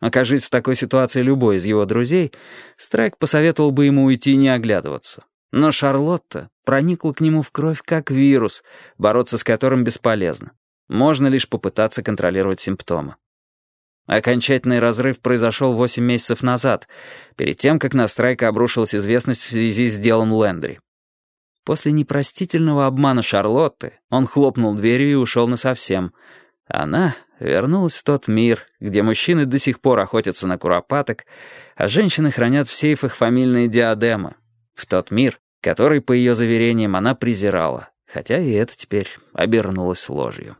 Окажись в такой ситуации любой из его друзей, Страйк посоветовал бы ему уйти и не оглядываться. Но Шарлотта проникла к нему в кровь как вирус, бороться с которым бесполезно. Можно лишь попытаться контролировать симптомы. Окончательный разрыв произошел 8 месяцев назад, перед тем, как на Страйка обрушилась известность в связи с делом Лендри. После непростительного обмана Шарлотты он хлопнул дверью и ушел насовсем. Она вернулась в тот мир, где мужчины до сих пор охотятся на куропаток, а женщины хранят в сейфах фамильные диадемы. В тот мир, который, по ее заверениям, она презирала, хотя и это теперь обернулось ложью.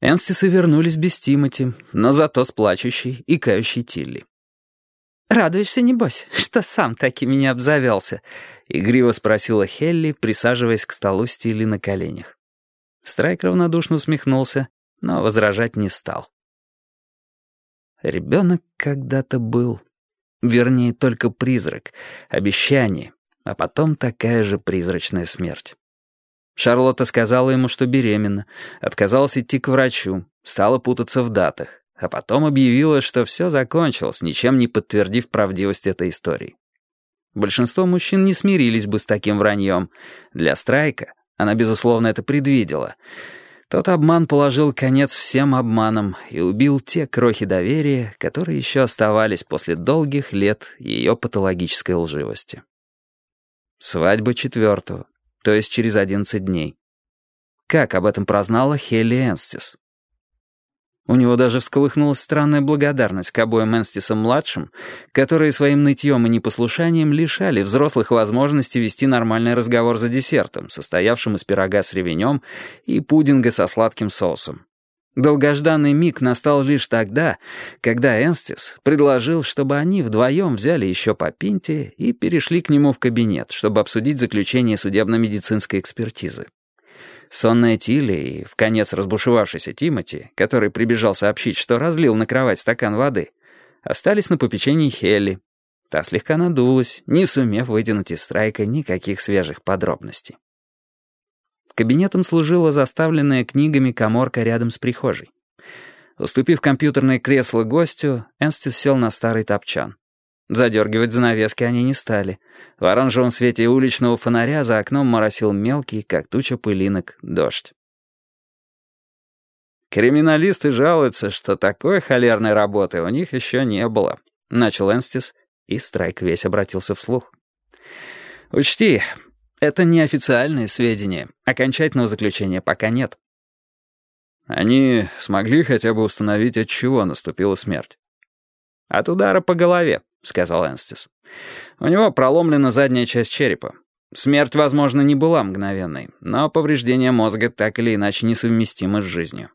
Энстисы вернулись без Тимати, но зато с плачущей и кающей Тилли. «Радуешься, небось, что сам таки меня обзавелся?» — игриво спросила Хелли, присаживаясь к столу с на коленях. Страйк равнодушно усмехнулся, но возражать не стал. Ребенок когда-то был. Вернее, только призрак, обещание, а потом такая же призрачная смерть. Шарлотта сказала ему, что беременна, отказалась идти к врачу, стала путаться в датах, а потом объявила, что все закончилось, ничем не подтвердив правдивость этой истории. Большинство мужчин не смирились бы с таким враньем. Для Страйка она, безусловно, это предвидела. Тот обман положил конец всем обманам и убил те крохи доверия, которые еще оставались после долгих лет ее патологической лживости. Свадьба четвертого то есть через 11 дней. Как об этом прознала Хелли Энстис? У него даже всколыхнулась странная благодарность к обоим Энстисам-младшим, которые своим нытьем и непослушанием лишали взрослых возможности вести нормальный разговор за десертом, состоявшим из пирога с ревенем и пудинга со сладким соусом. Долгожданный миг настал лишь тогда, когда Энстис предложил, чтобы они вдвоем взяли еще по пинте и перешли к нему в кабинет, чтобы обсудить заключение судебно-медицинской экспертизы. Сонная Тилли и в конец разбушевавшийся Тимати, который прибежал сообщить, что разлил на кровать стакан воды, остались на попечении Хелли. Та слегка надулась, не сумев вытянуть из страйка никаких свежих подробностей. Кабинетом служила заставленная книгами коморка рядом с прихожей. Уступив компьютерное кресло гостю, Энстис сел на старый топчан. Задергивать занавески они не стали. В оранжевом свете уличного фонаря за окном моросил мелкий, как туча пылинок, дождь. «Криминалисты жалуются, что такой холерной работы у них еще не было», — начал Энстис, и Страйк весь обратился вслух. «Учти, это неофициальные сведения. Окончательного заключения пока нет. Они смогли хотя бы установить, от чего наступила смерть? «От удара по голове», — сказал Энстис. «У него проломлена задняя часть черепа. Смерть, возможно, не была мгновенной, но повреждения мозга так или иначе несовместимы с жизнью.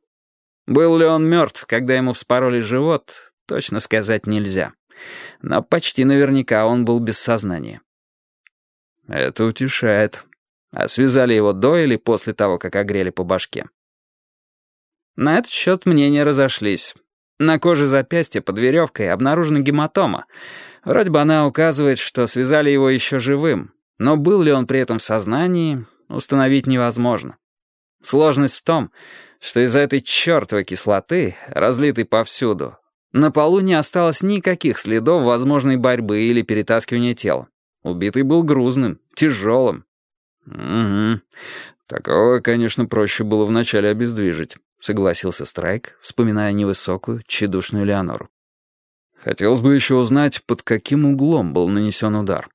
Был ли он мертв, когда ему вспороли живот, точно сказать нельзя. Но почти наверняка он был без сознания. Это утешает. А связали его до или после того, как огрели по башке? На этот счет мнения разошлись. На коже запястья под веревкой обнаружена гематома. Вроде бы она указывает, что связали его еще живым. Но был ли он при этом в сознании, установить невозможно. Сложность в том, что из-за этой чертовой кислоты, разлитой повсюду, на полу не осталось никаких следов возможной борьбы или перетаскивания тела. Убитый был грузным, тяжелым. «Угу. Такого, конечно, проще было вначале обездвижить», — согласился Страйк, вспоминая невысокую, тщедушную Леонору. «Хотелось бы еще узнать, под каким углом был нанесен удар».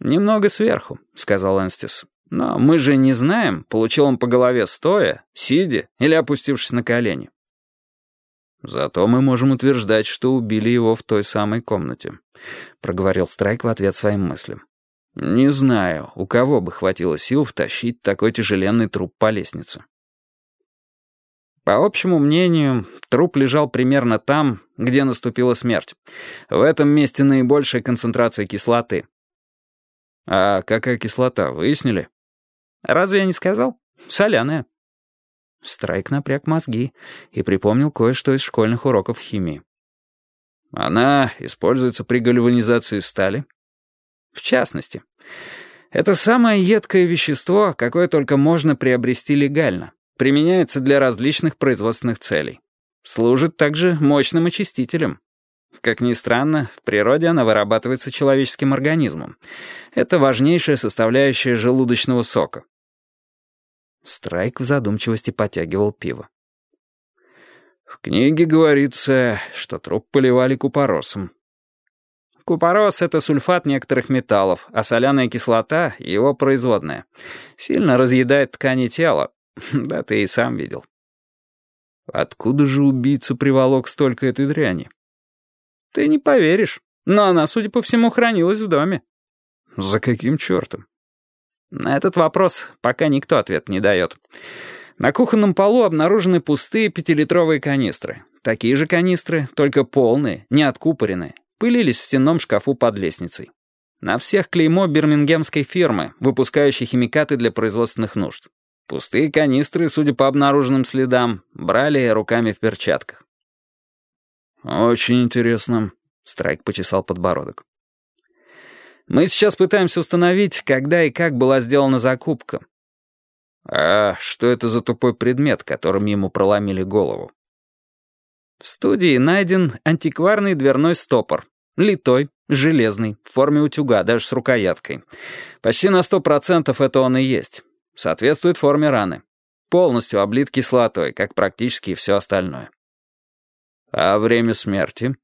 «Немного сверху», — сказал Энстис. «Но мы же не знаем, получил он по голове стоя, сидя или опустившись на колени». «Зато мы можем утверждать, что убили его в той самой комнате», — проговорил Страйк в ответ своим мыслям. «Не знаю, у кого бы хватило сил втащить такой тяжеленный труп по лестнице». По общему мнению, труп лежал примерно там, где наступила смерть. В этом месте наибольшая концентрация кислоты. «А какая кислота, выяснили?» «Разве я не сказал? Соляная». Страйк напряг мозги и припомнил кое-что из школьных уроков химии. «Она используется при гальванизации стали?» «В частности. Это самое едкое вещество, какое только можно приобрести легально. Применяется для различных производственных целей. Служит также мощным очистителем. Как ни странно, в природе она вырабатывается человеческим организмом. Это важнейшая составляющая желудочного сока. Страйк в задумчивости потягивал пиво. В книге говорится, что труп поливали купоросом. Купорос — это сульфат некоторых металлов, а соляная кислота — его производная. Сильно разъедает ткани тела. Да ты и сам видел. Откуда же убийца приволок столько этой дряни? Ты не поверишь, но она, судя по всему, хранилась в доме. За каким чертом? На этот вопрос пока никто ответ не дает. На кухонном полу обнаружены пустые пятилитровые канистры. Такие же канистры, только полные, не откупоренные, пылились в стенном шкафу под лестницей. На всех клеймо бирмингемской фирмы, выпускающей химикаты для производственных нужд. Пустые канистры, судя по обнаруженным следам, брали руками в перчатках. «Очень интересно», — Страйк почесал подбородок. «Мы сейчас пытаемся установить, когда и как была сделана закупка». «А что это за тупой предмет, которым ему проломили голову?» В студии найден антикварный дверной стопор. Литой, железный, в форме утюга, даже с рукояткой. Почти на сто процентов это он и есть. Соответствует форме раны. Полностью облит кислотой, как практически все остальное. А время смерти?